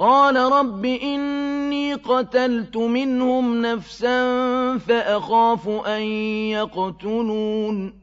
قال رب إني قتلت منهم نفسا فأخاف أن يقتلون.